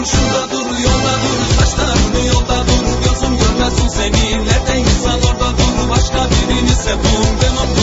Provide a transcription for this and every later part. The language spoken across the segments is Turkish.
dur şurada dur yolda dur Saçlarını yolda dur. Gözüm görmesin seni Nerede insan orada dur. Başka birini sevdum Demem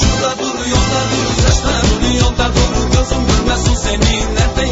Şurada duruyorlar, yolda duruyor da duru gözüm görmesin seni nerede